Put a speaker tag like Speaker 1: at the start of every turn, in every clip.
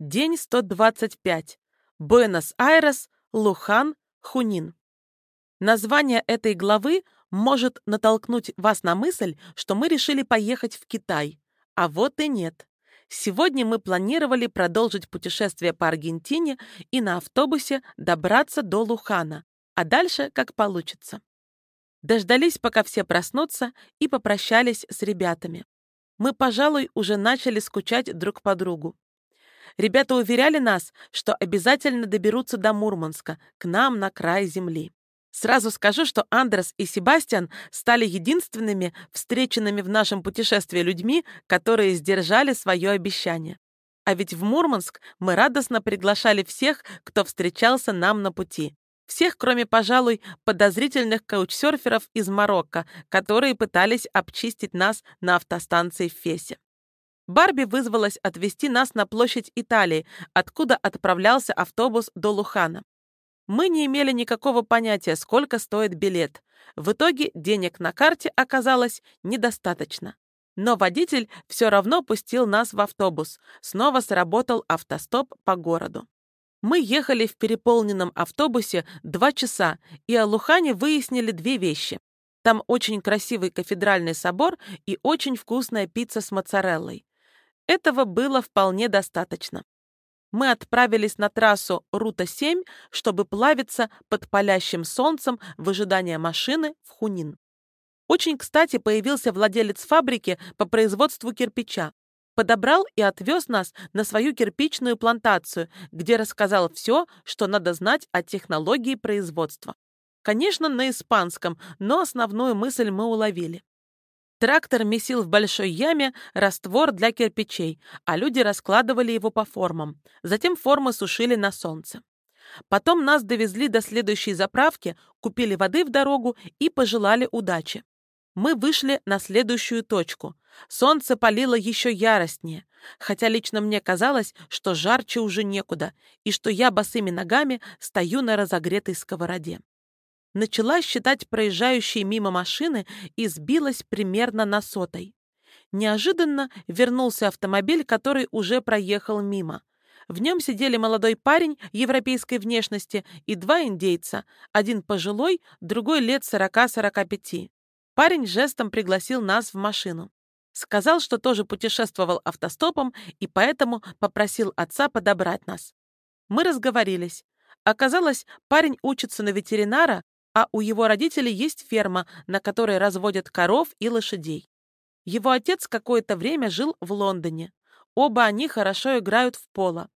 Speaker 1: День 125. Буэнос-Айрес, Лухан, Хунин. Название этой главы может натолкнуть вас на мысль, что мы решили поехать в Китай. А вот и нет. Сегодня мы планировали продолжить путешествие по Аргентине и на автобусе добраться до Лухана, а дальше как получится. Дождались, пока все проснутся, и попрощались с ребятами. Мы, пожалуй, уже начали скучать друг по другу. Ребята уверяли нас, что обязательно доберутся до Мурманска, к нам на край земли. Сразу скажу, что Андрес и Себастьян стали единственными встреченными в нашем путешествии людьми, которые сдержали свое обещание. А ведь в Мурманск мы радостно приглашали всех, кто встречался нам на пути. Всех, кроме, пожалуй, подозрительных каучсерферов из Марокко, которые пытались обчистить нас на автостанции в Фесе. Барби вызвалась отвезти нас на площадь Италии, откуда отправлялся автобус до Лухана. Мы не имели никакого понятия, сколько стоит билет. В итоге денег на карте оказалось недостаточно. Но водитель все равно пустил нас в автобус. Снова сработал автостоп по городу. Мы ехали в переполненном автобусе два часа, и о Лухане выяснили две вещи. Там очень красивый кафедральный собор и очень вкусная пицца с моцареллой. Этого было вполне достаточно. Мы отправились на трассу Рута-7, чтобы плавиться под палящим солнцем в ожидании машины в Хунин. Очень кстати появился владелец фабрики по производству кирпича подобрал и отвез нас на свою кирпичную плантацию, где рассказал все, что надо знать о технологии производства. Конечно, на испанском, но основную мысль мы уловили. Трактор месил в большой яме раствор для кирпичей, а люди раскладывали его по формам. Затем формы сушили на солнце. Потом нас довезли до следующей заправки, купили воды в дорогу и пожелали удачи. Мы вышли на следующую точку. Солнце палило еще яростнее, хотя лично мне казалось, что жарче уже некуда, и что я босыми ногами стою на разогретой сковороде. Начала считать проезжающие мимо машины и сбилась примерно на сотой. Неожиданно вернулся автомобиль, который уже проехал мимо. В нем сидели молодой парень европейской внешности и два индейца, один пожилой, другой лет сорока-сорока пяти. Парень жестом пригласил нас в машину. Сказал, что тоже путешествовал автостопом и поэтому попросил отца подобрать нас. Мы разговорились. Оказалось, парень учится на ветеринара, а у его родителей есть ферма, на которой разводят коров и лошадей. Его отец какое-то время жил в Лондоне. Оба они хорошо играют в поло.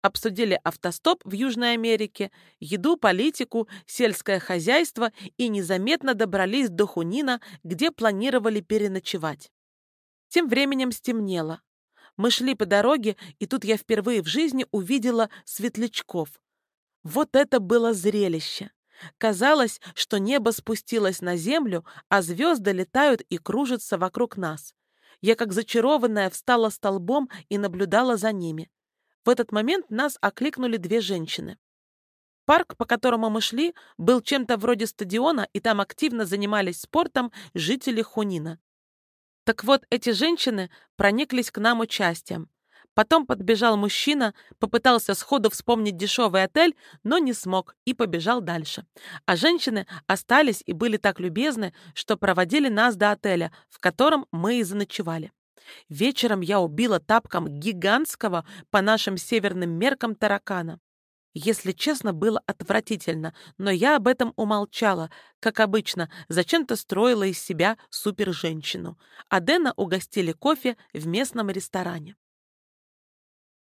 Speaker 1: Обсудили автостоп в Южной Америке, еду, политику, сельское хозяйство и незаметно добрались до Хунина, где планировали переночевать. Тем временем стемнело. Мы шли по дороге, и тут я впервые в жизни увидела светлячков. Вот это было зрелище! Казалось, что небо спустилось на землю, а звезды летают и кружатся вокруг нас. Я, как зачарованная, встала столбом и наблюдала за ними. В этот момент нас окликнули две женщины. Парк, по которому мы шли, был чем-то вроде стадиона, и там активно занимались спортом жители Хунина. Так вот, эти женщины прониклись к нам участием. Потом подбежал мужчина, попытался сходу вспомнить дешевый отель, но не смог и побежал дальше. А женщины остались и были так любезны, что проводили нас до отеля, в котором мы и заночевали. Вечером я убила тапком гигантского по нашим северным меркам таракана. Если честно, было отвратительно, но я об этом умолчала, как обычно, зачем-то строила из себя супер-женщину. А Дэна угостили кофе в местном ресторане.